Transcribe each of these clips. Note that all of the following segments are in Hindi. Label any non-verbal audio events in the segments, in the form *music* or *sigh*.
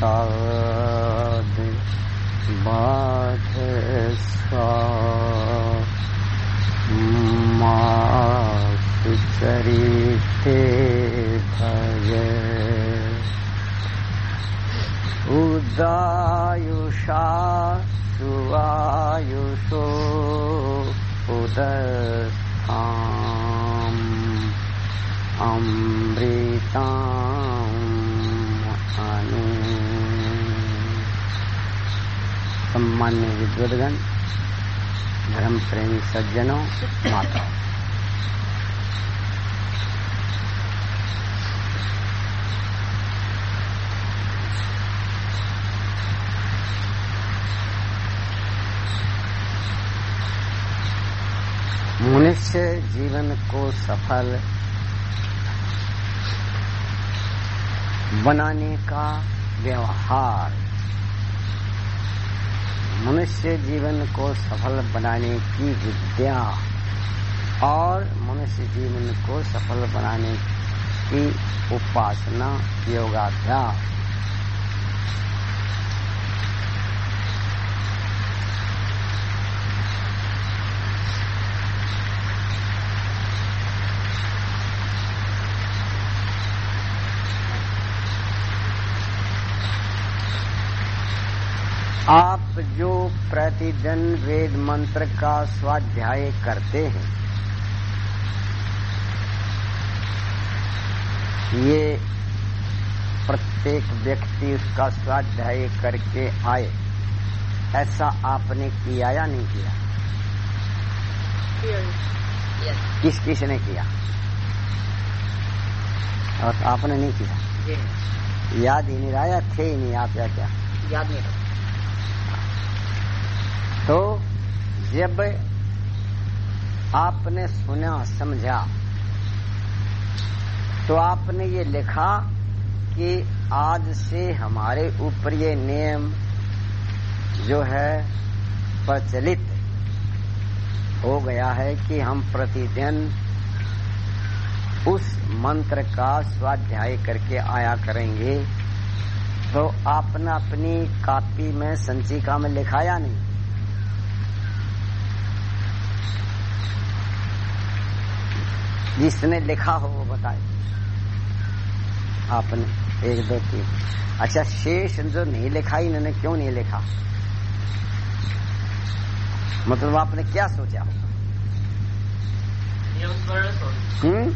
ताद बाध मास चरिते भज उदायुषा सुवायुषो उदस्थाम् अमृताम् सम्मान्य विद्वदगण धर्म प्रेमी सज्जनों माता मनुष्य जीवन को सफल बनाने का व्यवहार मनुष्य जीवन को सफल बनाने की विद्या और मनुष्य जीवन को सफल बनाने की उपासना योगाभ्यास। आप जो प्रतिदिन वेद मंत्र का स्वाध्याय करते हैं ये प्रत्येक व्यक्ति उसका स्वाध्याय करके आए ऐसा आपने किया या नहीं किया? किस किस ने किया? और आपने नहीं किया? याद ही नहीं रहा या थे ही नहीं आप या क्या? याद नहीं रहा। तो जब आपने सुना, समझा तो आपने ये लिखा कि आज से हमारे ऊपर ये नियम जो है प्रचलित हो गया है कि हम प्रतिदिन उस मंत्र का स्वाध्याय करके आया करेंगे। तो आपने अपनी कापी में संचिका में लिखाया नहीं? जिसने लिखा हो वो बताए। आपने एक दो तीन। अच्छा शेष जो नहीं लिखा इन्होंने क्यों नहीं लिखा? मतलब आपने क्या सोचा? होगा नियम स्मरण हम्म?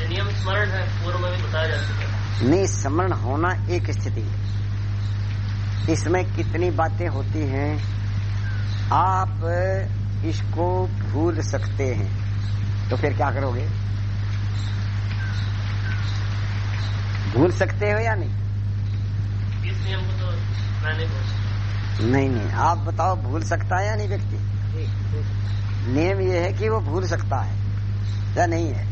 ये नियम स्मरण है पूर्व में भी बताया जा चुका नहीं स्मरण होना एक स्थिति है। इसमें कितनी बातें होती हैं आप इसको भूल सकते हैं। तो फिर क्या करोगे? भूल सकते हो या नहीं? इस नियम को तो मैं नहीं सकता नहीं नहीं आप बताओ भूल सकता है या नहीं व्यक्ति? नियम ये है कि वो भूल सकता है या नहीं है?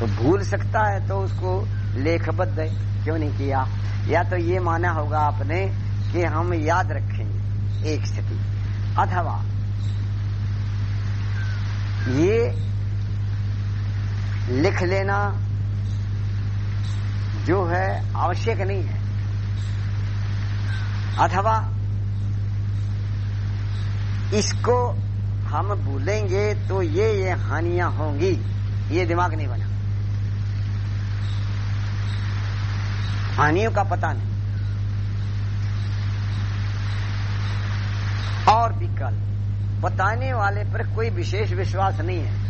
तो भूल सकता है तो उसको लेखबद्ध क्यों नहीं किया? या तो ये माना होगा आपने कि हम याद रखेंगे एक स्थिति। अथवा ये लिख लेना जो है आवश्यक नहीं है। अथवा इसको हम भूलेंगे तो ये ये हानियाँ होंगी। ये दिमाग नहीं बना। हानियों का पता नहीं। और विकल्प बताने वाले पर कोई विशेष विश्वास नहीं है।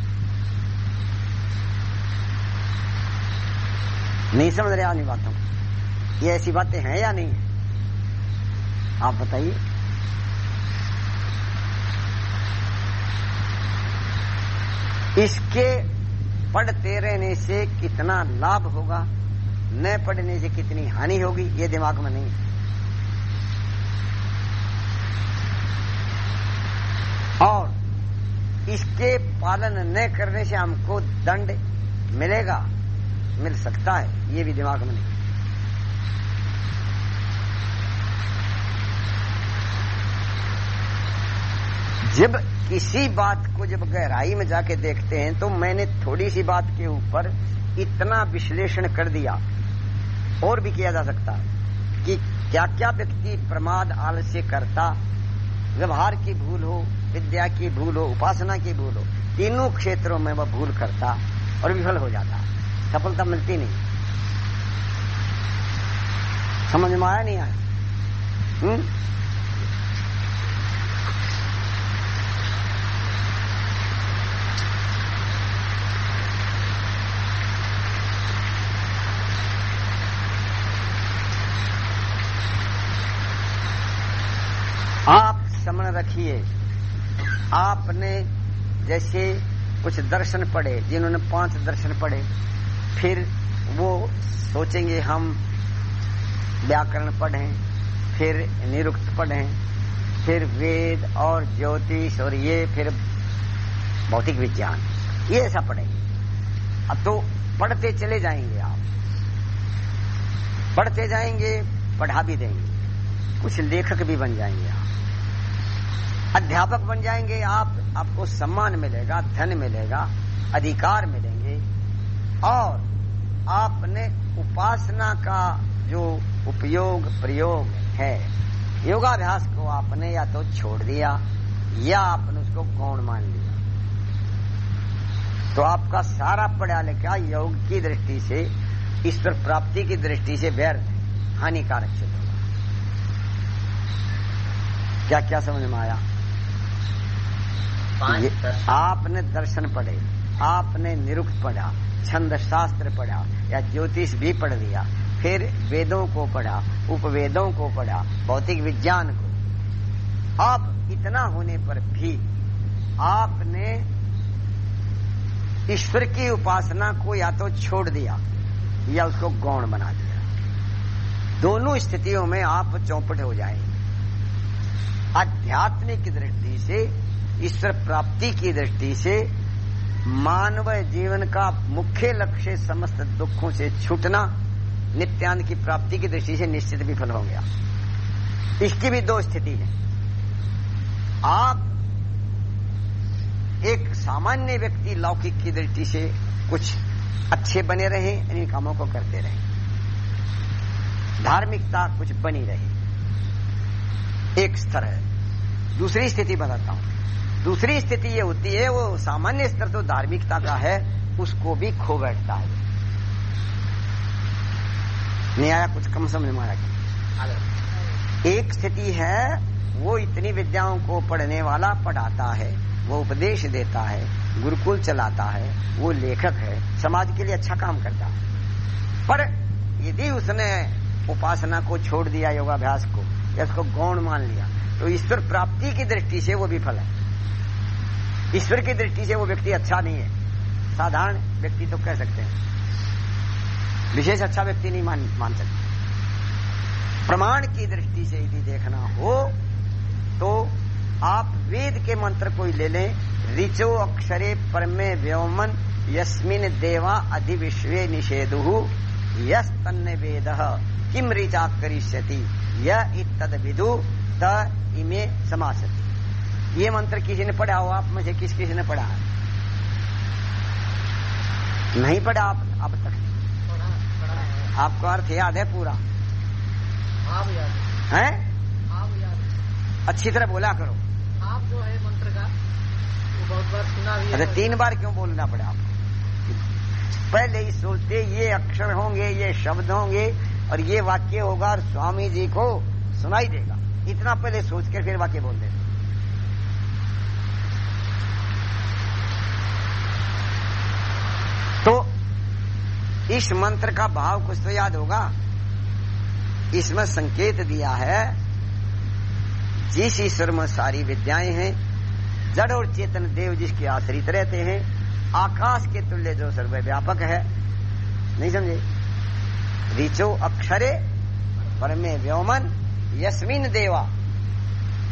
नहीं समझ रहे आनी बातों ये ऐसी बातें हैं या नहीं? है आप बताइए। इसके पढ़ते रहने से कितना लाभ होगा, न पढ़ने से कितनी हानि होगी, ये दिमाग में नहीं। और इसके पालन न करने से हमको दंड मिलेगा। मिल सकता है, ये भी दिमाग में नहीं। जब किसी बात को जब गहराई में जाके देखते हैं तो मैंने थोड़ी सी बात के ऊपर इतना विश्लेषण कर दिया, और भी किया जा सकता कि क्या क्या व्यक्ति प्रमाद आलस्य करता, व्यवहार की भूल हो, विद्या की भूल हो, उपासना की भूल हो, तीनों क्षेत्रों में वह भूल करता और विफल हो जाता। सफलता मिलती नहीं। समझ में आया नहीं आया? हम्म? आप समन रखिए। आपने जैसे कुछ दर्शन पढ़े, जिन्होंने पाँच दर्शन पढ़े फिर वो सोचेंगे हम व्याकरण पढ़ें, फिर निरुक्त पढ़ें, फिर वेद और ज्योतिष और ये फिर भौतिक विज्ञान, ये ऐसा पढ़ेंगे। अब तो पढ़ते चले जाएँगे आप। पढ़ते जाएँगे, पढ़ा भी देंगे। कुछ लेखक भी बन जाएँगे आप। अध्यापक बन जाएँगे आप, आपको सम्मान मिलेगा, धन मिलेगा, अधिकार मिलेंगे। और आपने उपासना का जो उपयोग प्रयोग है योगाभ्यास को आपने या तो छोड़ दिया या आपने उसको गौण मान लिया। तो आपका सारा पढ़ा लिखा योग की दृष्टि से ईश्वर प्राप्ति की दृष्टि से व्यर्थ हानिकारक सिद्ध होगा। क्या क्या समझ में आया? आपने दर्शन पढ़े आपने निरुक्त पढ़ा छंद शास्त्र पढ़ा, या ज्योतिष भी पढ़ लिया, फिर वेदों को पढ़ा, उपवेदों को पढ़ा, भौतिक विज्ञान को। आप इतना होने पर भी आपने ईश्वर की उपासना को या तो छोड़ दिया, या उसको गौण बना दिया। दोनों स्थितियों में आप चौपट हो जाएँगे। आध्यात्मिक दृष्टि से, ईश्वर प्राप्ति की दृष्टि से मानव जीवन का मुख्य लक्ष्य समस्त दुखों से छूटना, नित्यानंद की प्राप्ति की दृष्टि से निश्चित विफल हो गया। इसकी भी दो स्थिति है। आप एक सामान्य व्यक्ति लौकिक की दृष्टि से कुछ अच्छे बने रहे, इन कामों को करते रहे। धार्मिकता कुछ बनी रहे। एक स्तर है। दूसरी स्थिति बताता हूँ। दूसरी स्थिति ये होती है, वो सामान्य स्तर तो धार्मिकता का है, उसको भी खो बैठता है। नहीं आया कुछ कम समझ में आया एक स्थिति है, वो इतनी विद्याओं को पढ़ने वाला पढ़ाता है, वो उपदेश देता है, गुरुकुल चलाता है, वो लेखक है, समाज के लिए अच्छा काम करता है। पर यदि उसने उपासना को छोड़ दिया, योगाभ्यास को, या उसको गौण मान लिया तो ईश्वर प्राप्ति की दृष्टि से वो विफल है। ईश्वर की दृष्टि से वो व्यक्ति अच्छा नहीं है। साधारण व्यक्ति तो कह सकते हैं। विशेष अच्छा व्यक्ति नहीं मान मान सकते। प्रमाण की दृष्टि से यदि देखना हो तो आप वेद के मंत्र को ही ले लें, ऋचो अक्षरे परमे व्योमन, यस्मिन देवा अधिविश्वे यस तन्न वेद। किम ऋचा करिष्यति? यह इतद विदु, त इमे समासति। ये मंत्र किसी ने पढ़ा हो आप में से किस किसी ने पढ़ा? है नहीं पढ़ा आप अब तक। पढ़ा पढ़ा आपको अर्थ याद है पूरा? आप याद है। है? आप याद है। अच्छी तरह बोला करो। आप जो है मंत्र का वो बहुत बार सुना भी है। तीन बार क्यों बोलना पड़ा आपको? पहले ही सोचते ये अक्षर होंगे ये शब्द होंगे और ये वाक्य होगा और स्वामी जी को सुनाई देगा। इतना पहले सोच के फिर वाक्य बोल देते तो इस मंत्र का भाव कुछ तो याद होगा। इसमें संकेत दिया है, जिस ईश्वर में सारी विद्याएँ हैं, जड़ और चेतन देव जिसके आश्रित रहते हैं, आकाश के तुल्य जो सर्वव्यापक है। नहीं समझे? ऋचो अक्षरे, परमे व्योमन, यस्मिन देवा।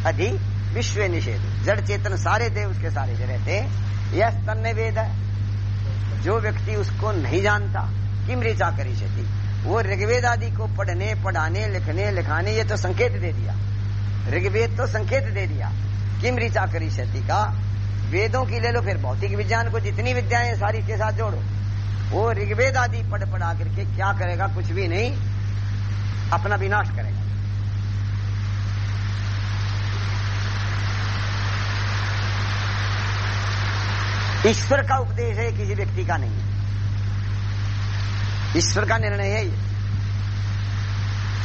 अधि विश्व निषेध। जड़ चेतन सारे देव उसके सारे जो रहते हैं यह तन्य वेद है। जो व्यक्ति उसको नहीं जानता किम ऋचा करी क्षति वो ऋग्वेद आदि को पढ़ने, पढ़ाने, लिखने, लिखाने, ये तो संकेत दे दिया। ऋग्वेद तो संकेत दे दिया। किम ऋचा करी क्षति का, वेदों की ले लो, फिर भौतिक विज्ञान को जितनी विद्याएँ सारी के साथ जोड़ो। वो ऋग्वेद आदि पढ़ पढ़ा करके क्या करेगा, कुछ भी नहीं, अपना विनाश करेगा। ईश्वर का उपदेश है, किसी व्यक्ति का नहीं। है ईश्वर का निर्णय है ये।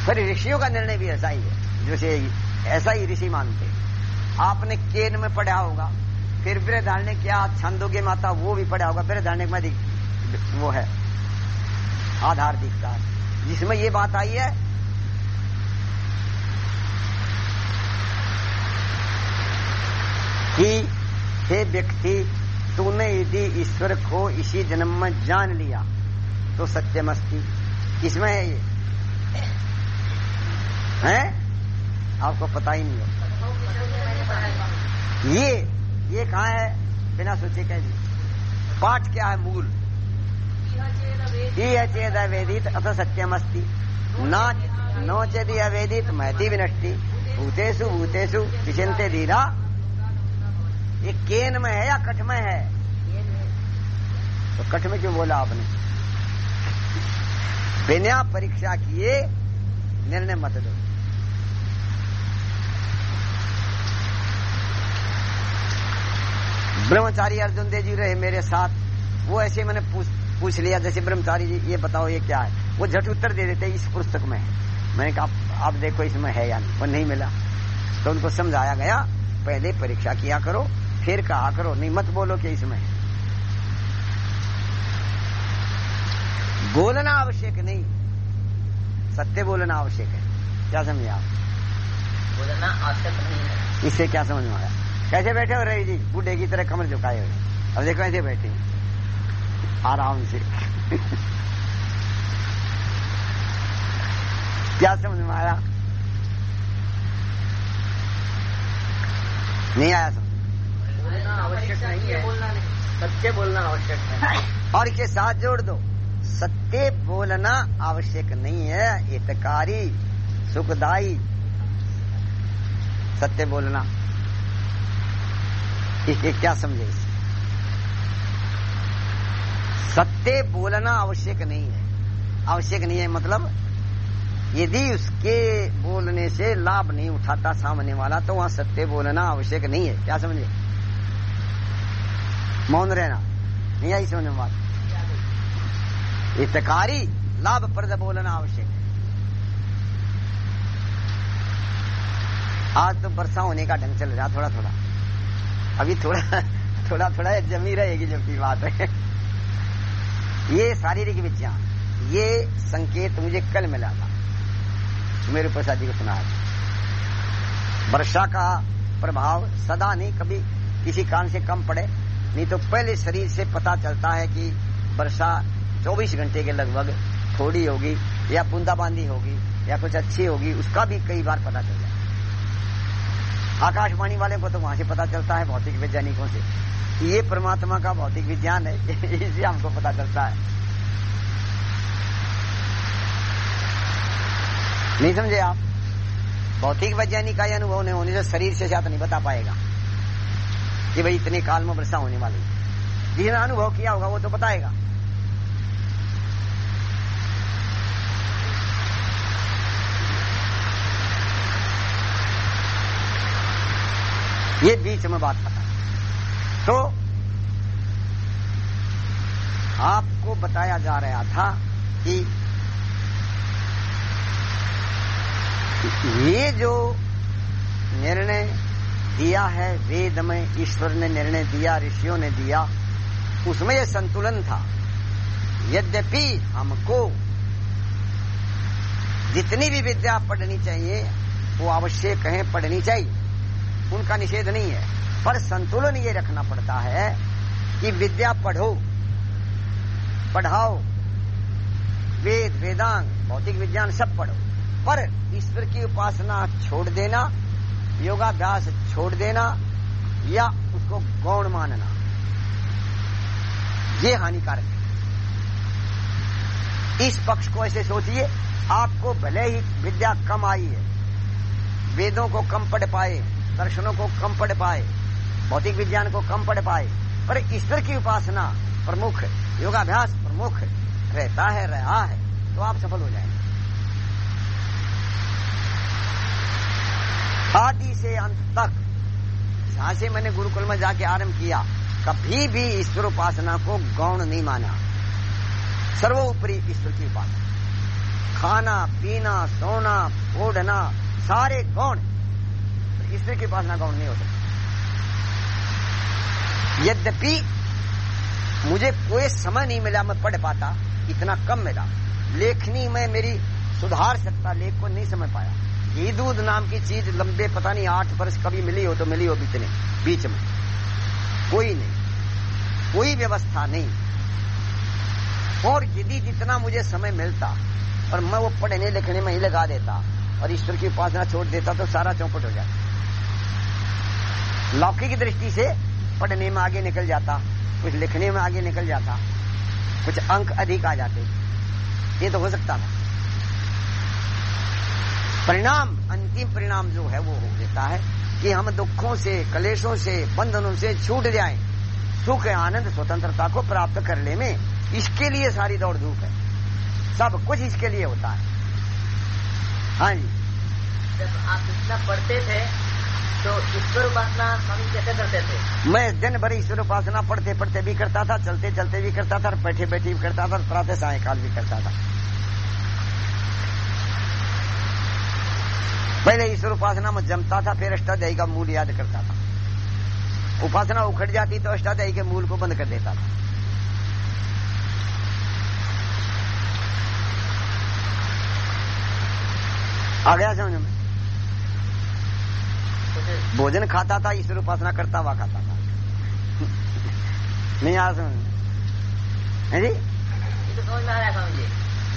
फिर ऋषियों का निर्णय भी ऐसा ही है, जैसे ऐसा ही ऋषि मानते आपने केन में पढ़ा होगा, फिर बृहदारण्य क्या छंदोगे माता वो भी पढ़ा होगा, बृहदारण्य में वो है। आधार दिखता है। जिसमें ये बात आई है, कि हे व्यक्ति तूने यदि ईश्वर को इसी जन्म में जान लिया तो सत्यमस्ती किसमें है ये? है? आपको पता ही नहीं हो। ये ये कहा है? बिना सोचे कह दी पाठ क्या है मूल? ये चेद अवेदित, अथ सत्यमस्ती न नो चेदी अवेदित, महती विनष्टि। भूतेषु भूतेषु विचिंते धीरा ये केन में है या कठ में है? तो कठ में क्यों बोला आपने? बिना परीक्षा किए निर्णय मत दो ब्रह्मचारी अर्जुन देव जी रहे मेरे साथ। वो ऐसे मैंने पूछ पूछ लिया जैसे ब्रह्मचारी जी ये बताओ ये क्या है? वो झट उत्तर दे देते इस पुस्तक में है। मैंने कहा आप देखो इसमें है या नहीं? वो नहीं मिला। तो उनको समझाया गया पहले परीक्षा किया करो फिर कहा करो नहीं मत बोलो कि इसमें। बोलना आवश्यक नहीं। सत्य बोलना आवश्यक है। क्या समझे आप? बोलना आवश्यक नहीं है। इससे क्या समझ में आया? कैसे बैठे हो रही जी? बूढ़े की तरह कमर झुकाए हुए। अब देखो ऐसे बैठे आराम से। क्या समझ में आया? नहीं आया समझ आवश्यक नहीं है। बोलना नहीं। सत्य बोलना आवश्यक है। *laughs* और इसके साथ जोड़ दो। सत्य बोलना आवश्यक नहीं है। हितकारी सुखदाई सत्य बोलना। इसके क्या समझे इसे? सत्य बोलना आवश्यक नहीं है। आवश्यक नहीं है मतलब यदि उसके बोलने से लाभ नहीं उठाता सामने वाला तो वहाँ सत्य बोलना आवश्यक नहीं है। क्या समझे? मौन रहना। नहीं आई समझ में बात हितकारी लाभप्रद बोलना आवश्यक है। आज तो वर्षा होने का ढंग चल रहा थोड़ा थोड़ा अभी थोड़ा थोड़ा थोड़ा जमी रहेगी जब जबकि बात है। ये शारीरिक विज्ञान, ये संकेत मुझे कल मिला था। मेरे प्रसाद जी को सुना वर्षा का प्रभाव सदा नहीं, कभी किसी कारण से कम पड़े। नहीं तो पहले शरीर से पता चलता है कि वर्षा 24 घंटे के लगभग थोड़ी होगी, या बूंदाबांदी होगी, या कुछ अच्छी होगी, उसका भी कई बार पता चल जाए आकाशवाणी वाले को तो वहाँ से पता चलता है, भौतिक वैज्ञानिकों से। ये परमात्मा का भौतिक विज्ञान है *laughs* इससे हमको पता चलता है। नहीं समझे आप? भौतिक वैज्ञानिक का अनुभव नहीं होने से शरीर से शायद नहीं बता पाएगा। कि भाई इतने काल में वर्षा होने वाली है। जिसने अनुभव किया होगा, वो तो बताएगा। ये बीच में बात पता तो आपको बताया जा रहा था कि ये जो निर्णय दिया है, वेद में ईश्वर ने निर्णय दिया, ऋषियों ने दिया। उसमें यह संतुलन था। यद्यपि हमको जितनी भी विद्या पढ़नी चाहिए, वो आवश्यक है, पढ़नी चाहिए। उनका निषेध नहीं है। पर संतुलन ये रखना पड़ता है कि विद्या पढ़ो, पढ़ाओ। वेद, वेदांग, भौतिक विज्ञान सब पढ़ो। पर ईश्वर की उपासना छोड़ देना योगाभ्यास छोड़ देना या उसको गौण मानना। ये हानिकारक है। इस पक्ष को ऐसे सोचिए, आपको भले ही विद्या कम आई है, वेदों को कम पढ़ पाए, दर्शनों को कम पढ़ पाए, भौतिक विज्ञान को कम पढ़ पाए, पर ईश्वर की उपासना प्रमुख योगाभ्यास प्रमुख रहता है, रहा है तो आप सफल हो जाएँगे। से अंत तक। जहाँ से मैंने गुरुकुल में जाके आरंभ किया, कभी भी ईश्वर उपासना को गौण नहीं माना। सर्वोपरि ईश्वर की उपासना। खाना, पीना, सोना ओढ़ना सारे गौण। ईश्वर की उपासना गौण नहीं हो सकती। यद्यपि मुझे कोई समय नहीं मिला, मैं पढ़ पाता, इतना कम मिला। लेखनी में मेरी सुधार सकता लेख को नहीं समझ पाया। घी दूध नाम की चीज़ लंबे, पता नहीं, आठ वर्ष कभी मिली हो तो मिली हो बीतने बीच में। कोई नहीं, कोई व्यवस्था नहीं। और यदि जितना मुझे समय मिलता, और मैं वो पढ़ने लिखने में ही लगा देता, और ईश्वर की उपासना छोड़ देता तो सारा चौपट हो जाता। लौकिक दृष्टि से पढ़ने में आगे निकल जाता, कुछ लिखने में आगे निकल जाता, कुछ अंक अधिक आ जाते। ये तो हो सकता था। परिणाम अंतिम परिणाम जो है वो हो देता है कि हम दुखों से कलेशों से बंधनों से छूट जाएँ। सुख आनंद स्वतंत्रता को प्राप्त करने में इसके लिए सारी दौड़ धूप है। सब कुछ इसके लिए होता है। हाँ जी। जब आप इतना पढ़ते थे तो ईश्वर उपासना स्वामी कैसे करते थे? मैं दिन भर ईश्वर उपासना पढ़ते पढ़ते भी करता था चलते चलते भी करता था और बैठे बैठे भी करता था प्रातः सायकाल भी करता था। पहले ईश्वर उपासना में जमता था, फिर अष्टाध्यायी का मूल याद करता था। उपासना उखड़ जाती तो अष्टाध्यायी के मूल को बंद कर देता था। आ गया समझ में? भोजन खाता था, ईश्वर उपासना करता हुआ खाता था। नहीं आ समझ में? जी? तो समझ में आ रहा है जी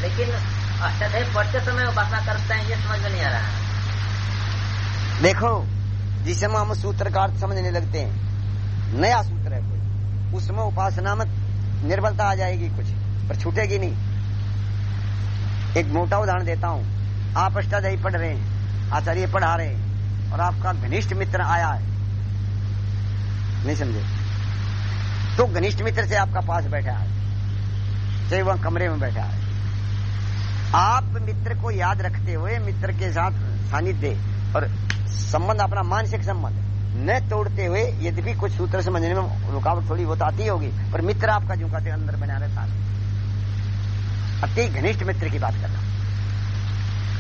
लेकिन अष्टाध्याय पढ़ते समय उपासना करते हैं, ये समझ में नहीं आ रहा है। देखो, जिस समय हम सूत्र का अर्थ समझने लगते हैं, नया सूत्र है कोई। उसमें उपासना में निर्बलता आ जाएगी कुछ, पर छूटेगी नहीं। एक मोटा उदाहरण देता हूँ। आप अष्टाध्यायी पढ़ रहे हैं, आचार्य पढ़ा रहे हैं, और आपका घनिष्ठ मित्र आया है। नहीं समझे? तो घनिष्ठ मित्र से आपका पास बैठा है, चाहे वह कमरे में बैठा है। आप मित्र को याद रखते हुए मित्र के साथ सानिध्य और संबंध अपना मानसिक संबंध। न तोड़ते हुए यद्यपि कुछ सूत्र समझने में रुकावट थोड़ी बहुत आती होगी, पर मित्र आपका जो कहते अंदर बना रहता अति घनिष्ठ मित्र की बात करना।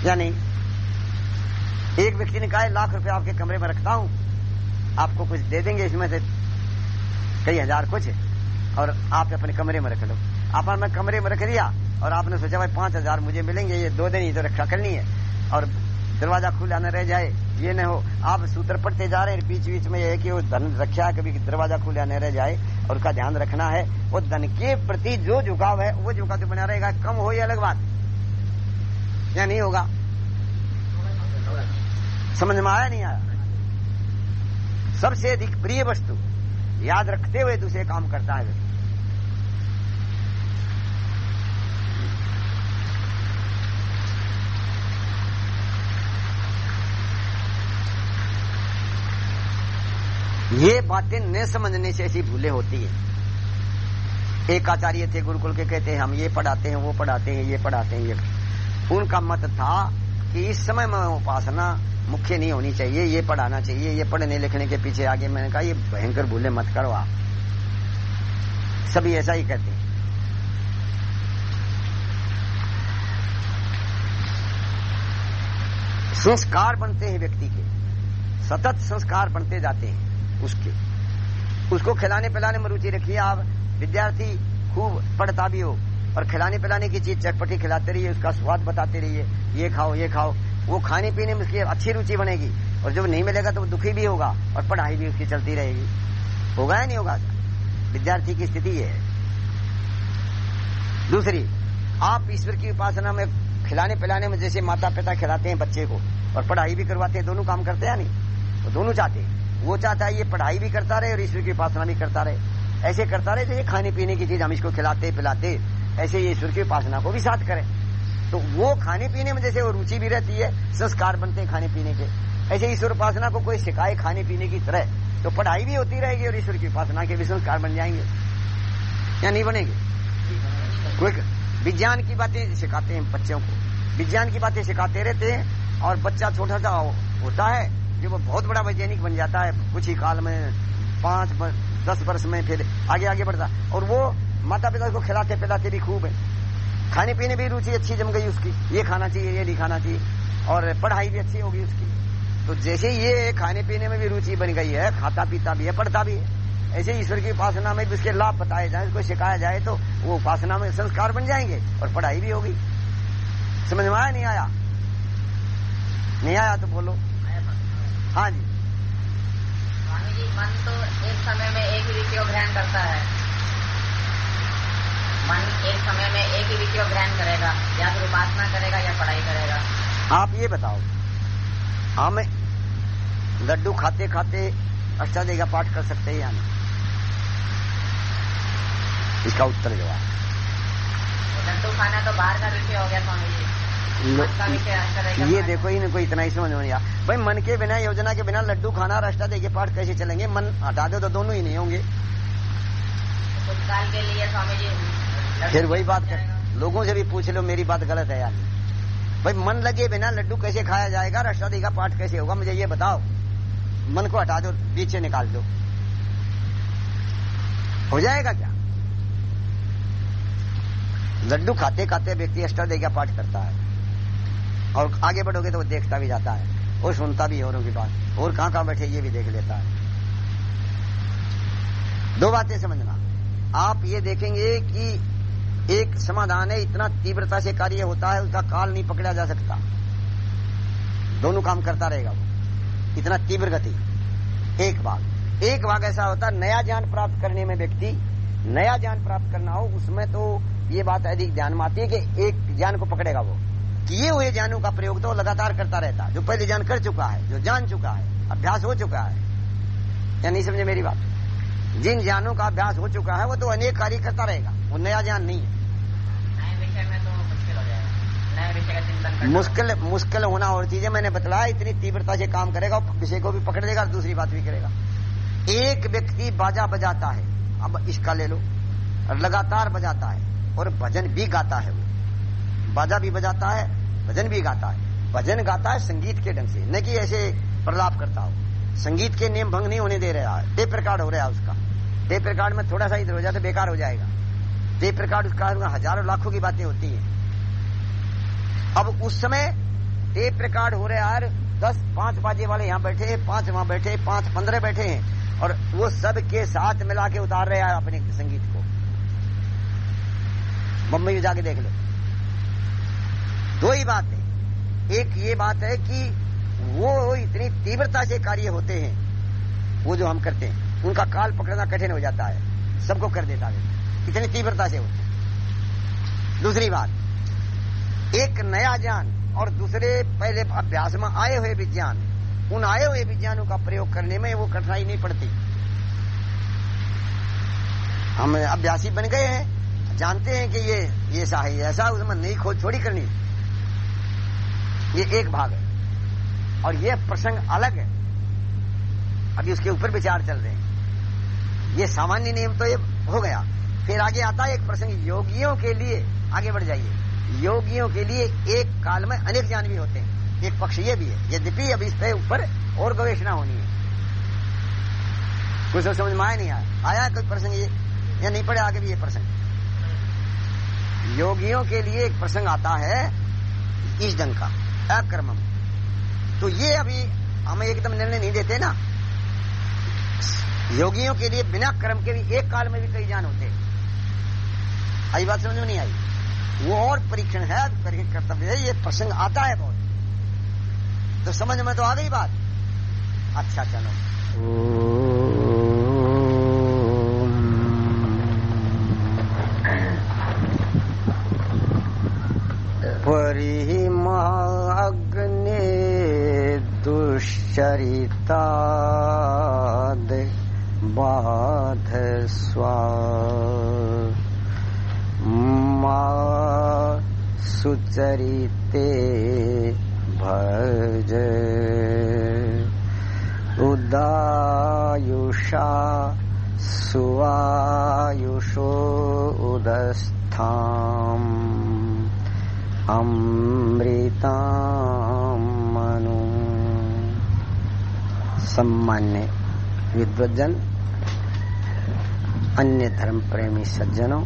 यानी, एक व्यक्ति ने कहा, लाख रुपए आपके कमरे में रखता हूँ। आपको कुछ दे देंगे, इसमें से कई हज़ार कुछ, और आप अपने कमरे में रख लो। आपने कमरे में रख दिया और आपने सोचा, भाई, पाँच हज़ार मुझे मिलेंगे, ये दो दिन ही तो रक्षा करनी है। और दरवाज़ा खुला न रह जाए, ये न हो। आप सूत्र पढ़ते जा रहे हैं बीच बीच में ये है कि वो धन रक्षा है, कभी दरवाज़ा खुला न रह जाए, और उसका ध्यान रखना है। वो धन के प्रति जो झुकाव है, वो झुकाव तो बना रहेगा, कम हो या अलग बात? या नहीं होगा? समझ में आया नहीं आया? सबसे अधिक प्रिय वस्तु याद रखते हुए दूसरे काम करता है ये बातें न समझने से ऐसी भूलें होती है। एक आचार्य थे गुरुकुल के, कहते हैं, हम ये पढ़ाते हैं, वो पढ़ाते हैं, ये पढ़ाते हैं, ये उनका मत था कि इस समय में उपासना मुख्य नहीं होनी चाहिए, ये पढ़ाना चाहिए, ये पढ़ने लिखने के पीछे आगे मैंने कहा, ये भयंकर भूले मत करो आप। सभी ऐसा ही कहते हैं। संस्कार बनते हैं व्यक्ति के, सतत संस्कार बनते जाते हैं। उसके। उसको खिलाने पिलाने में रुचि रखिए आप। विद्यार्थी खूब पढ़ता भी हो और खिलाने पिलाने की चीज़ चटपटी खिलाते रहिए, उसका स्वाद बताते रहिए, ये खाओ ये खाओ। वो खाने पीने में उसकी अच्छी रुचि बनेगी, और जब नहीं मिलेगा तो वो दुखी भी होगा, और पढ़ाई भी उसकी चलती रहेगी। होगा या नहीं होगा? विद्यार्थी की स्थिति ये है। दूसरी, आप ईश्वर की उपासना में खिलाने पिलाने में जैसे माता पिता खिलाते हैं बच्चे को, और पढ़ाई भी करवाते हैं, दोनों काम करते हैं नहीं? तो दोनों चाहते हैं। वो चाहता है ये पढ़ाई भी करता रहे और ईश्वर की उपासना भी करता रहे। ऐसे करता रहे जैसे खाने पीने की चीज़ हम इसको खिलाते, पिलाते, ऐसे ईश्वर की उपासना को भी साथ करें। तो वो खाने पीने में जैसे वो रुचि भी रहती है, संस्कार बनते हैं खाने पीने के। ऐसे ईश्वर उपासना को कोई सिखाए खाने पीने की तरह तो पढ़ाई भी होती रहेगी और ईश्वर की उपासना के भी संस्कार बन जाएँगे। या नहीं बनेंगे? कोई विज्ञान की बातें सिखाते हैं बच्चों को। विज्ञान की बातें सिखाते रहते हैं और बच्चा छोटा सा होता है कि वो बहुत बड़ा वैज्ञानिक बन जाता है कुछ ही काल में पाँच बर, दस वर्ष में फिर आगे आगे बढ़ता। और वो माता पिता को खिलाते पिलाते भी खूब है। खाने पीने भी रुचि अच्छी जम गई उसकी। ये खाना चाहिए ये नहीं खाना चाहिए। और पढ़ाई भी अच्छी होगी उसकी। तो जैसे ये खाने पीने में भी रुचि बन गई है खाता पीता भी है पढ़ता भी है ऐसे ईश्वर की उपासना में भी उसके लाभ बताए जाए उसको सिखाया जाए तो वो उपासना में संस्कार बन जाएँगे और पढ़ाई भी होगी। समझ में आया? नहीं आया? नहीं आया तो बोलो। हाँ जी। स्वामी जी मन तो एक समय में एक ही विषय ग्रहण करता है। मन एक समय में एक ही विषय ग्रहण करेगा या फिर उपासना करेगा या पढ़ाई करेगा। आप ये बताओ हम लड्डू खाते खाते अष्टाध्यायी का पाठ कर सकते हैं या नहीं? इसका उत्तर जवाब। लड्डू खाना तो बाहर का विषय हो गया स्वामी जी। ये देखो इनको इतना ही समझ में नहीं आया भाई मन के बिना योजना के बिना लड्डू खाना और अष्टाध्यायी के पाठ कैसे चलेंगे? मन हटा दो तो दोनों ही नहीं होंगे। के लिए स्वामी जी फिर वही बात कर लोगों से भी पूछ लो मेरी बात गलत है यार। भाई मन लगे बिना लड्डू कैसे खाया जाएगा अष्टाध्यायी का पाठ कैसे होगा मुझे ये बताओ। मन को हटा दो पीछे निकाल दो। हो जाएगा क्या? लड्डू खाते खाते व्यक्ति अष्टाध्यायी का पाठ करता है। और आगे बढ़ोगे तो वो देखता भी जाता है और सुनता भी है औरों की बात, और कहाँ कहाँ बैठे ये भी देख लेता है। दो बातें समझना। आप ये देखेंगे कि एक समाधान है, इतना तीव्रता से कार्य होता है, उसका काल नहीं पकड़ा जा सकता। दोनों काम करता रहेगा वो। इतना तीव्र गति। एक भाग। एक भाग ऐसा होता है, नया ज्ञान प्राप्त करने में व्यक्ति, नया ज्ञान प्राप्त करना हो, उसमें तो ये बात अधिक ध्यान में आती है कि एक ज्ञान को पकड़ेगा वो। किए हुए ज्ञानों का प्रयोग तो लगातार करता रहता है जो पहले ज्ञान कर चुका है जो जान चुका है अभ्यास हो चुका है। या नहीं समझे मेरी बात? जिन ज्ञानों का अभ्यास हो चुका है वो तो अनेक कार्य करता रहेगा वो नया ज्ञान नहीं है। नए विषय में तो मुश्किल मुश्किल होना और चीज़ें मैंने बतलाया इतनी तीव्रता से काम करेगा विषय को भी पकड़ लेगा और दूसरी बात भी करेगा। एक व्यक्ति बाजा बजाता है अब इसका ले लो और लगातार बजाता है और भजन भी गाता है वो। बाजा भी बजाता है, भजन भी गाता है। भजन गाता है संगीत के ढंग से। न कि ऐसे प्रलाप करता हो। संगीत के नियम भंग नहीं होने दे रहा है। टेप रिकॉर्ड हो रहा है उसका। टेप रिकॉर्ड में थोड़ा सा इधर हो जाए तो बेकार हो जाएगा। टेप रिकॉर्ड उसका हज़ारों लाखों की बातें होती है। अब उस समय टेप रिकॉर्ड हो रहा है। दस पाँच बाजे वाले यहाँ बैठे हैं पाँच वहाँ बैठे, पाँच पंद्रह बैठे हैं। और वो सब के साथ मिला के उतार रहे हैं अपने संगीत को। बम्बई में जाके देख लो। दो ही बात है। एक ये बात है कि वो इतनी तीव्रता से कार्य होते हैं, वो जो हम करते हैं, उनका काल पकड़ना कठिन हो जाता है, सबको कर देता है। इतनी तीव्रता से होते दूसरी बात, एक नया ज्ञान और दूसरे पहले अभ्यास में आए हुए विज्ञान उन आए हुए विज्ञानों का प्रयोग करने में वो कठिनाई नहीं पड़ती। हम अभ्यासी बन गए हैं, जानते हैं कि ये ये ऐसा है, ऐसा उसमें नहीं खोज छोड़ी करनी। ये एक भाग है। और ये प्रसंग अलग है। अभी उसके ऊपर विचार चल रहे हैं। ये सामान्य नियम तो ये हो गया। फिर आगे आता है एक प्रसंग, योगियों के लिए आगे बढ़ जाइए। योगियों के लिए एक काल में अनेक ज्ञान भी होते हैं। एक पक्ष ये भी है, यद्यपि अब इस पे ऊपर और गवेषणा होनी है। कुछ समझ में आया नहीं आया? आया कोई प्रसंग ये? या नहीं पड़े आगे भी ये प्रसंग? योगियों के लिए एक प्रसंग आता है इस ढंग का। अकर्मम। तो ये अभी हम एकदम निर्णय नहीं देते ना। योगियों के लिए बिना कर्म के भी एक काल में भी कई जान होते। आई बात समझ में नहीं आई? वो और परीक्षण है कर्तव्य है, ये प्रसंग आता है बहुत। तो समझ में तो आ गई बात? अच्छा चलो। परिमग्ने दुश्चरिताद बाध स्वा। मा सुचरिते भज। उदायुषा सुवायुषो उदस्थाम्। अमृतां मनु। सम्मान्य विद्वजन अन्य धर्म प्रेमी सज्जनों,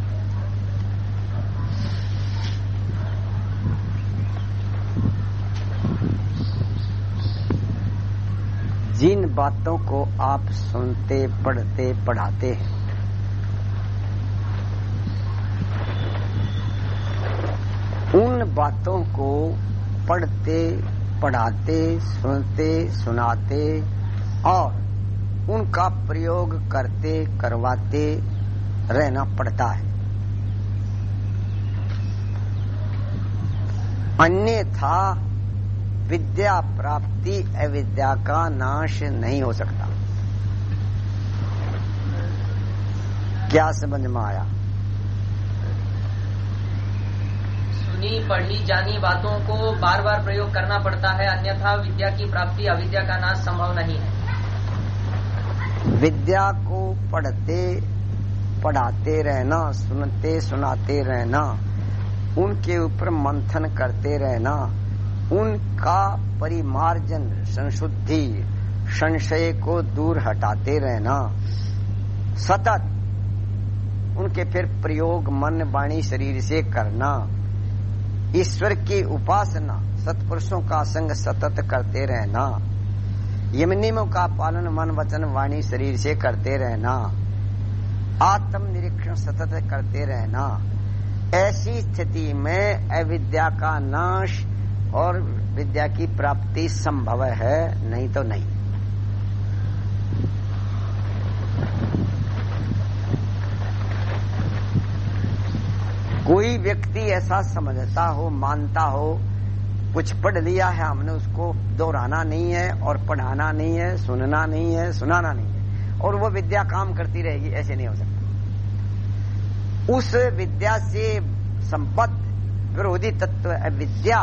जिन बातों को आप सुनते, पढ़ते, पढ़ाते हैं उन बातों को पढ़ते, पढ़ाते, सुनते, सुनाते और उनका प्रयोग करते, करवाते रहना पड़ता है। अन्यथा विद्या प्राप्ति अविद्या का नाश नहीं हो सकता। क्या समझ में आया? सुनी पढ़ी जानी बातों को बार बार प्रयोग करना पड़ता है, अन्यथा विद्या की प्राप्ति अविद्या का नाश संभव नहीं है। विद्या को पढ़ते, पढ़ाते रहना, सुनते, सुनाते रहना, उनके ऊपर मंथन करते रहना, उनका परिमार्जन, संशुद्धि, संशय को दूर हटाते रहना, सतत उनके फिर प्रयोग मन, वाणी, शरीर से करना ईश्वर की उपासना सत्पुरुषों का संग सतत करते रहना। यमनियमों का पालन मन वचन वाणी शरीर से करते रहना। आत्म निरीक्षण सतत करते रहना। ऐसी स्थिति में अविद्या का नाश और विद्या की प्राप्ति संभव है, नहीं तो नहीं। कोई व्यक्ति ऐसा समझता हो, मानता हो, कुछ पढ़ लिया है, हमने उसको दोहराना नहीं है और पढ़ाना नहीं है, सुनना नहीं है, सुनाना नहीं है, और वो विद्या काम करती रहेगी, ऐसे नहीं हो सकता। उस विद्या से संपत्त विरोधी तत्व विद्या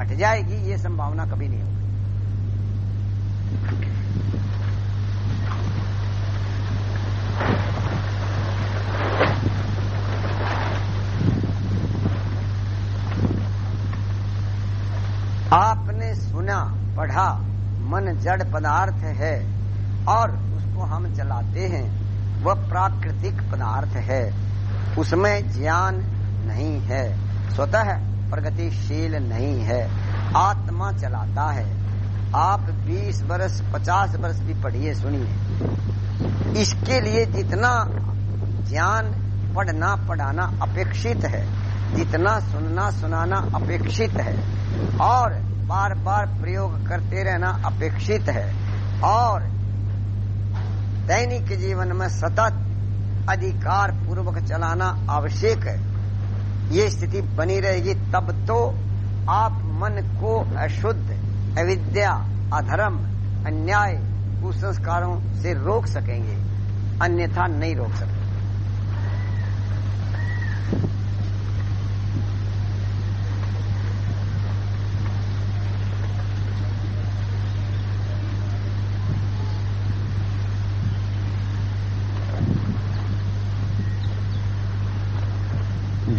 हट जाएगी, ये संभावना कभी नहीं होगी आपने पढ़ा मन जड़ पदार्थ है और उसको हम चलाते हैं। वह प्राकृतिक पदार्थ है। उसमें ज्ञान नहीं है। स्वतः प्रगतिशील नहीं है। आत्मा चलाता है। आप 20 वर्ष 50 वर्ष भी पढ़िए, सुनिए। इसके लिए जितना ज्ञान पढ़ना, पढ़ाना अपेक्षित है, जितना सुनना, सुनाना अपेक्षित है। और बार बार प्रयोग करते रहना अपेक्षित है। और दैनिक जीवन में सतत अधिकार पूर्वक चलाना आवश्यक है। ये स्थिति बनी रहेगी, तब तो आप मन को अशुद्ध, अविद्या, अधर्म, अन्याय, कुसंस्कारों से रोक सकेंगे। अन्यथा नहीं रोक सकते।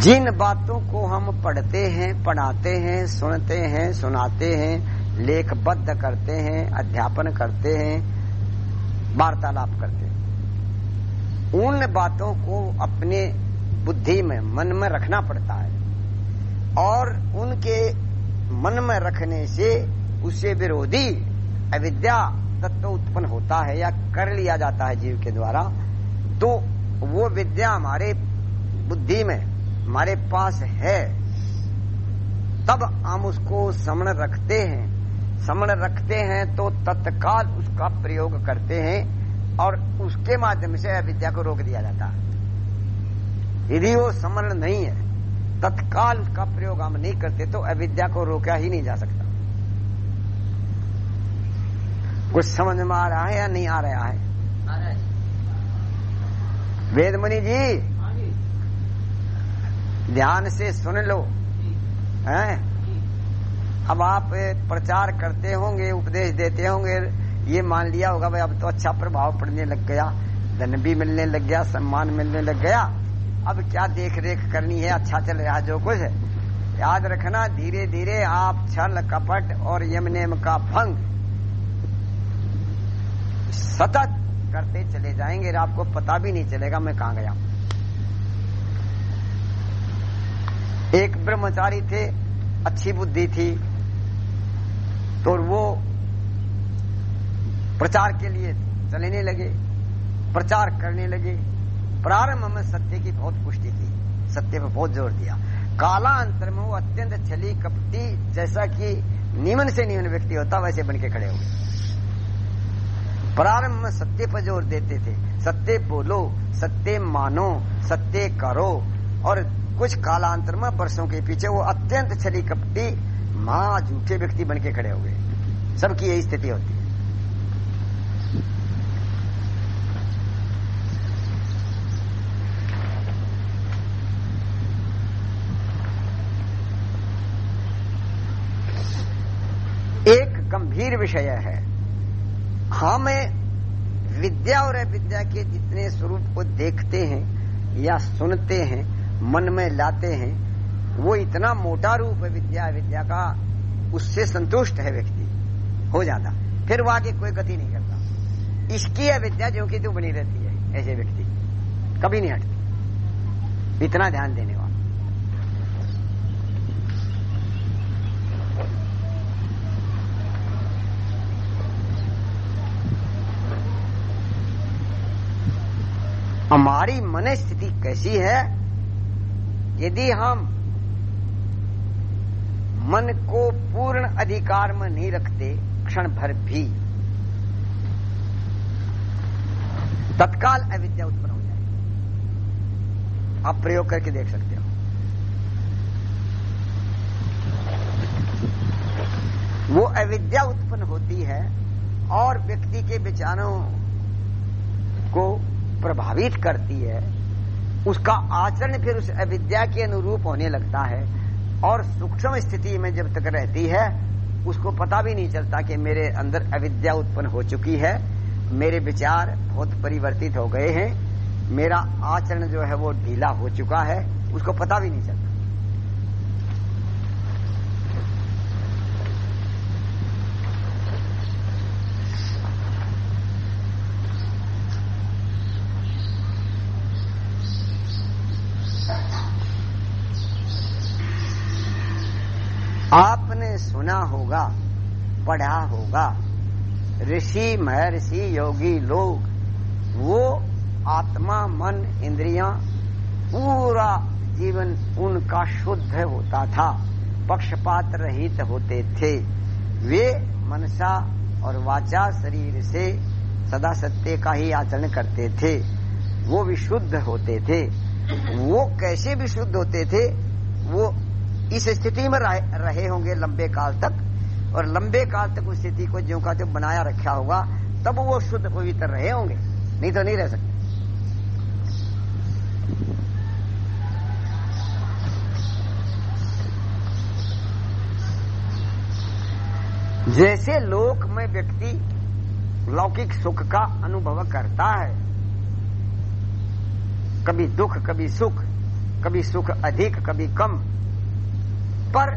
जिन बातों को हम पढ़ते हैं, पढ़ाते हैं, सुनते हैं, सुनाते हैं, लेखबद्ध करते हैं, अध्यापन करते हैं, वार्तालाप करते हैं, उन बातों को अपने बुद्धि में, मन में रखना पड़ता है और उनके मन में रखने से उसे विरोधी अविद्या तत्व उत्पन्न होता है या कर लिया जाता है जीव के द्वारा तो वो विद्या हमारे बुद्धि में हमारे पास है। तब हम उसको समण रखते हैं। समण रखते हैं तो तत्काल उसका प्रयोग करते हैं और उसके माध्यम से अविद्या को रोक दिया जाता है। यदि वो समण नहीं है तत्काल उसका प्रयोग हम नहीं करते तो अविद्या को रोका ही नहीं जा सकता। कुछ समझ में आ रहा है या नहीं आ रहा है? आ रहा है। वेदमणि जी ध्यान से सुन लो। हैं? अब आप प्रचार करते होंगे, उपदेश देते होंगे, ये मान लिया होगा, भाई अब तो अच्छा प्रभाव पड़ने लग गया, धन भी मिलने लग गया, सम्मान मिलने लग गया। अब क्या देख रेख करनी है अच्छा चल रहा जो कुछ। है याद रखना धीरे धीरे आप छल, कपट और यम नेम का भंग सतत करते चले जाएँगे आपको पता भी नहीं चलेगा मैं कहा गया। एक ब्रह्मचारी थे, अच्छी बुद्धि थी तो वो प्रचार के लिए चलने लगे, प्रचार करने लगे। प्रारंभ में सत्य की बहुत पुष्टि थी सत्य पर बहुत ज़ोर दिया। कालांतर में वो अत्यंत छली कपटी, जैसा कि निमन से निमन व्यक्ति होता, वैसे बन के खड़े हुए प्रारंभ में सत्य पर ज़ोर देते थे। सत्य बोलो, सत्य मानो, सत्य करो, और कुछ कालांतर में वर्षों के पीछे वो अत्यंत छली कपटी, माँ झूठे व्यक्ति बन के खड़े हो गए। सबकी यही स्थिति होती है। एक गंभीर विषय है। हमें विद्या और अविद्या के जितने स्वरूप को देखते हैं या सुनते हैं मन में लाते हैं, वो इतना मोटा रूप है विद्या विद्या का, उससे संतुष्ट है व्यक्ति, हो जाता। फिर वो आगे कोई गति नहीं करता। इसकी अविद्या जो कि तो बनी रहती है, ऐसे व्यक्ति। कभी नहीं हटती। इतना ध्यान देने वाला। हमारी मन स्थिति कैसी है यदि हम मन को पूर्ण अधिकार में नहीं रखते, क्षण भर भी, तत्काल अविद्या उत्पन्न हो जाएगी। आप प्रयोग करके देख सकते हो। वो अविद्या उत्पन्न होती है और व्यक्ति के विचारों को प्रभावित करती है उसका आचरण फिर उस अविद्या के अनुरूप होने लगता है और सूक्ष्म स्थिति में जब तक रहती है, उसको पता भी नहीं चलता कि मेरे अंदर अविद्या उत्पन्न हो चुकी है, मेरे विचार बहुत परिवर्तित हो गए हैं, मेरा आचरण जो है वो ढीला हो चुका है, उसको पता भी नहीं चलता। आपने सुना होगा, पढ़ा होगा। ऋषि महर्षि योगी लोग, वो आत्मा, मन, इंद्रिया, पूरा जीवन उनका शुद्ध होता था, पक्षपात रहित होते थे। वे मनसा और वाचा शरीर से सदा सत्य का ही आचरण करते थे। वो विशुद्ध होते थे। वो कैसे विशुद्ध होते थे, वो इस स्थिति में रहे होंगे लंबे काल तक, और लंबे काल तक उस स्थिति को ज्यो का जो बनाया रखा होगा, तब वो शुद्ध पवित्र रहे होंगे। नहीं तो नहीं रह सकते। जैसे लोक में व्यक्ति लौकिक सुख का अनुभव करता है, कभी दुख, कभी सुख कभी सुख अधिक, कभी कम पर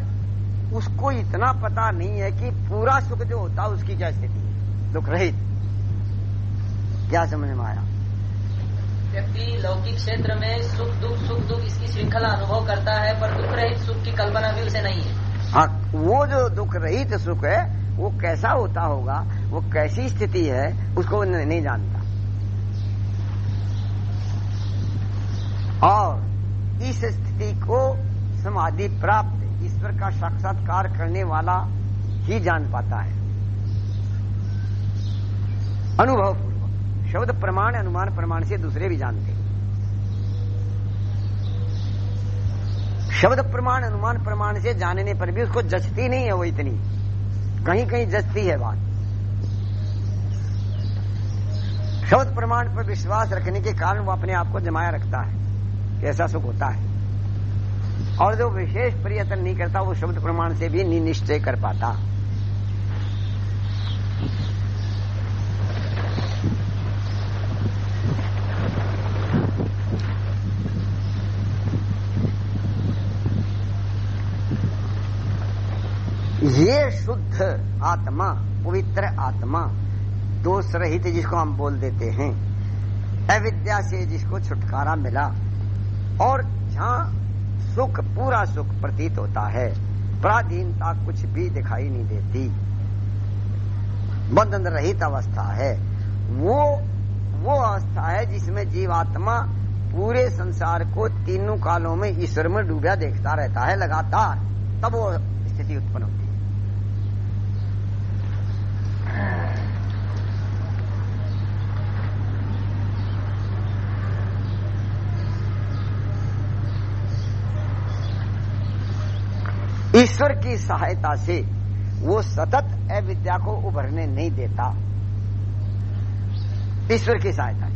उसको इतना पता नहीं है कि पूरा सुख जो होता है उसकी क्या स्थिति है? दुख रहित। क्या समझ में आया? व्यक्ति लौकिक क्षेत्र में सुख दुख सुख दुख इसकी श्रृंखला अनुभव करता है पर दुख रहित सुख की कल्पना भी उसे नहीं है। हाँ वो जो दुख रहित सुख है वो कैसा होता होगा वो कैसी स्थिति है उसको नहीं जानता। और इस स्थिति को समाधि प्राप्त ईश्वर का साक्षात्कार करने वाला ही जान पाता है। अनुभव पूर्वक शब्द प्रमाण, अनुमान प्रमाण से दूसरे भी जानते शब्द प्रमाण, अनुमान प्रमाण से जानने पर भी उसको जचती नहीं है वो इतनी। कहीं कहीं जचती है बात। शब्द प्रमाण पर विश्वास रखने के कारण वो अपने आप को जमाया रखता है। ऐसा सुख होता है। और जो विशेष प्रयत्न नहीं करता, वो शब्द प्रमाण से भी निश्चय कर पाता। ये शुद्ध आत्मा, पवित्र आत्मा, दोष रहित जिसको हम बोल देते हैं, अविद्या से जिसको छुटकारा मिला, और जहाँ सुख, पूरा सुख प्रतीत होता है। पराधीनता कुछ भी दिखाई नहीं देती। बंधन रहित अवस्था है। वो वो अवस्था है जिसमें जीवात्मा पूरे संसार को तीनों कालों में ईश्वर में डूबा देखता रहता है लगातार। तब वो स्थिति उत्पन्न होती है। ईश्वर की सहायता से वो सतत अविद्या को उभरने नहीं देता। ईश्वर की सहायता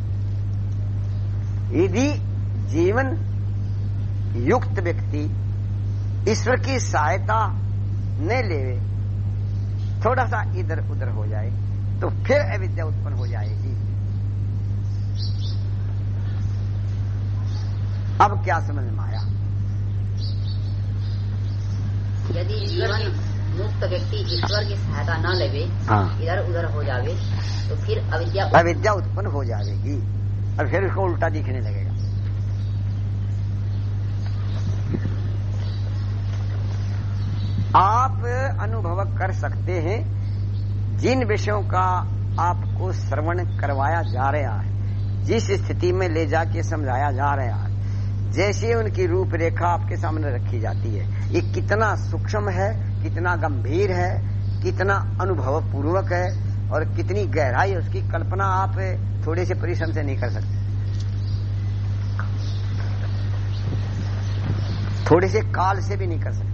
यदि जीवन युक्त व्यक्ति ईश्वर की सहायता न लेवे, थोड़ा सा इधर उधर हो जाए तो फिर अविद्या उत्पन्न हो जाएगी। अब क्या समझ में आया? यदि जीवन मुक्त व्यक्ति ईश्वर की सहायता न लेवे हाँ। इधर उधर हो जावे तो फिर अविद्या अविद्या उत्पन्न हो जाएगी और फिर उसको उल्टा दिखने लगेगा। आप अनुभव कर सकते हैं जिन विषयों का आपको श्रवण करवाया जा रहा है जिस स्थिति में ले जाके समझाया जा रहा है जैसे उनकी रूपरेखा आपके सामने रखी जाती है। ये कितना सूक्ष्म है, कितना गंभीर है, कितना अनुभव पूर्वक है और कितनी गहराई उसकी कल्पना आप थोड़े से परिश्रम से नहीं कर सकते। थोड़े से काल से भी नहीं कर सकते।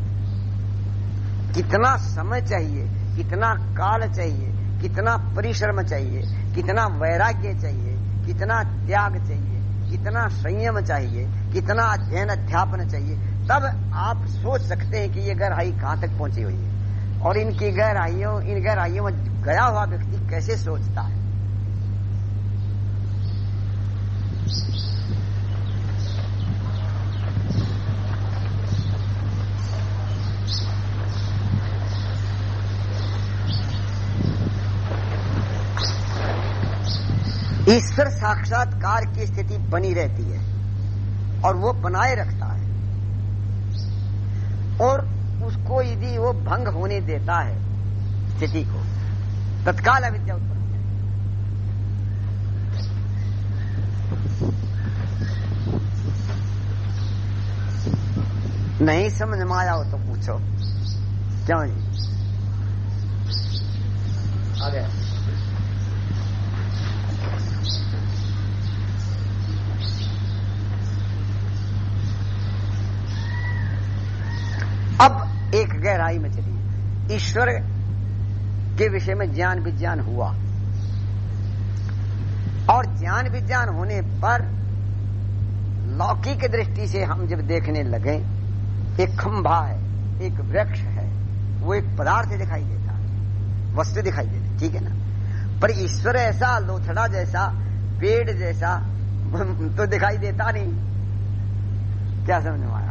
कितना समय चाहिए, कितना काल चाहिए, कितना परिश्रम चाहिए, कितना वैराग्य चाहिए, कितना त्याग चाहिए कितना संयम चाहिए, कितना अध्ययन, अध्यापन चाहिए, तब आप सोच सकते हैं कि ये गहराई कहाँ तक पहुँची हुई है। और इनकी गहराइयों, इन गहराइयों में गया हुआ व्यक्ति कैसे सोचता है? ईश्वर साक्षात्कार की स्थिति बनी रहती है और वो बनाए रखता है। और उसको यदि वो भंग होने देता है स्थिति को, तत्काल अविद्या उत्पन्न। नहीं समझ में आया हो तो पूछो। क्यों जी। आ गया। अब एक गहराई में चलिए। ईश्वर के विषय में ज्ञान विज्ञान हुआ। और ज्ञान विज्ञान होने पर लौकिक दृष्टि से हम जब देखने लगे, एक खंभा है, एक वृक्ष है, वो एक पदार्थ दिखाई देता है, वस्तु दिखाई देती ठीक है ना? पर ईश्वर ऐसा, लोथड़ा जैसा, पेड़ जैसा *laughs* तो दिखाई देता नहीं। क्या समझ में आया?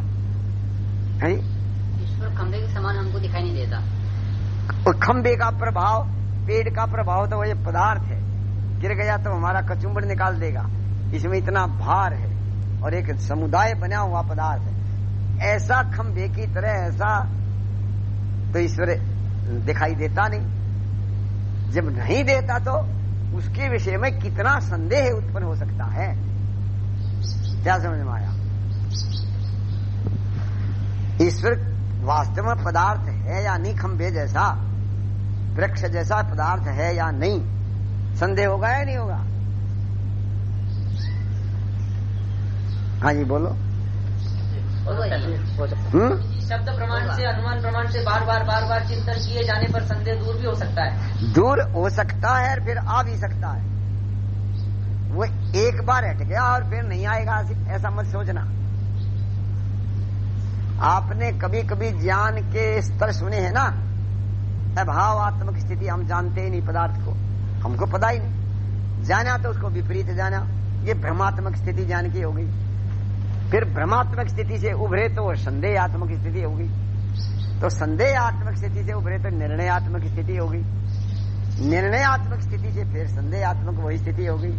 है ईश्वर खंभे के समान हमको दिखाई नहीं देता। और खंबे का प्रभाव, पेड़ का प्रभाव तो वही पदार्थ है। गिर गया तो हमारा कचुम्बर निकाल देगा। इसमें इतना भार है और एक समुदाय बना हुआ पदार्थ है। ऐसा खंबे की तरह, ऐसा तो ईश्वर दिखाई देता नहीं। जब नहीं देता तो उसके विषय में कितना संदेह उत्पन्न हो सकता है? क्या समझ में आया? ईश्वर वास्तव में पदार्थ है या नहीं खंभे जैसा वृक्ष जैसा पदार्थ है या नहीं? संदेह होगा या नहीं होगा? हाँ जी बोलो। हम्म? शब्द प्रमाण से अनुमान प्रमाण से बार बार बार बार चिंतन किए जाने पर संदेह दूर भी हो सकता है। दूर हो सकता है और फिर आ भी सकता है। वो एक बार हट गया और फिर नहीं आएगा ऐसा मत सोचना। आपने कभी कभी ज्ञान के स्तर सुने हैं ना? अभावात्मक स्थिति हम जानते ही नहीं पदार्थ को। हमको पता ही नहीं। जाना तो उसको विपरीत जाना। ये भ्रमात्मक स्थिति ज्ञान की हो गई। फिर भ्रमात्मक स्थिति से उभरे तो संदेहात्मक स्थिति होगी तो संदेहात्मक स्थिति से उभरे तो निर्णयात्मक स्थिति होगी निर्णयात्मक स्थिति से फिर संदेहात्मक वही स्थिति होगी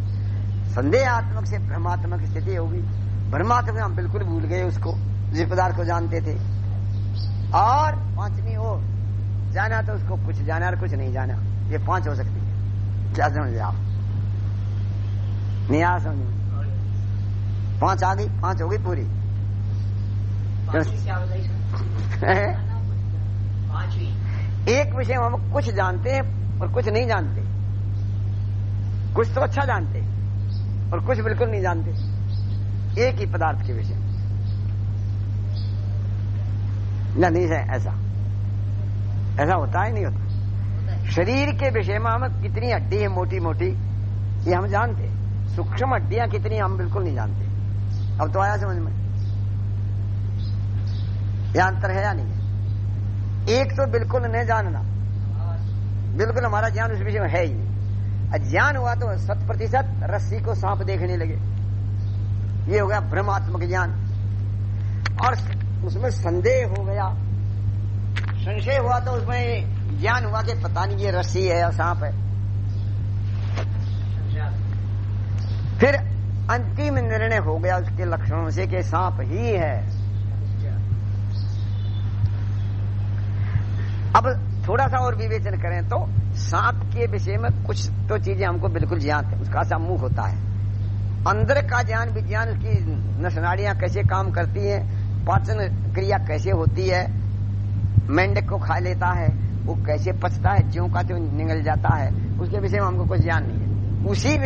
संदेहात्मक से भ्रमात्मक स्थिति होगी भ्रमात्मक हम बिल्कुल भूल गए उसको। पदार्थ को जानते थे। और पांचवी हो। जाना तो उसको कुछ जाना और कुछ नहीं जाना। ये पाँच हो सकती है। क्या समझ आप? नहीं आ समझ? पाँच आ गई पाँच हो गई पूरी। एक विषय में हम कुछ जानते हैं और कुछ नहीं जानते। कुछ तो अच्छा जानते और कुछ बिल्कुल नहीं जानते। एक ही पदार्थ के विषय। नहीं है ऐसा। ऐसा होता है नहीं होता। शरीर के विषय में हम कितनी हड्डी है मोटी मोटी ये हम जानते सूक्ष्म हड्डियाँ कितनी हम बिल्कुल नहीं जानते। अब तो आया समझ में। यह अंतर है या नहीं है? एक तो बिल्कुल नहीं जानना। बिल्कुल हमारा ज्ञान उस विषय में है ही ज्ञान हुआ तो शत प्रतिशत रस्सी को सांप देखने लगे। ये हो गया भ्रमात्मक ज्ञान। और उसमें संदेह हो गया। संशय हुआ तो उसमें ज्ञान हुआ कि पता नहीं ये रस्सी है या सांप है। फिर अंतिम निर्णय हो गया उसके लक्षणों से कि सांप ही है। अब थोड़ा सा और विवेचन करें तो सांप के विषय में कुछ तो चीज़ें हमको बिल्कुल ज्ञात है। उसका सा मुँह होता है। अंदर का ज्ञान, विज्ञान उसकी नसनाड़ियाँ कैसे काम करती हैं पाचन क्रिया कैसे होती है? मेंढक को खा लेता है, वो कैसे पचता है? ज्यो का त्यों निगल जाता है। उसके विषय में हमको कुछ ज्ञान नहीं है। उसी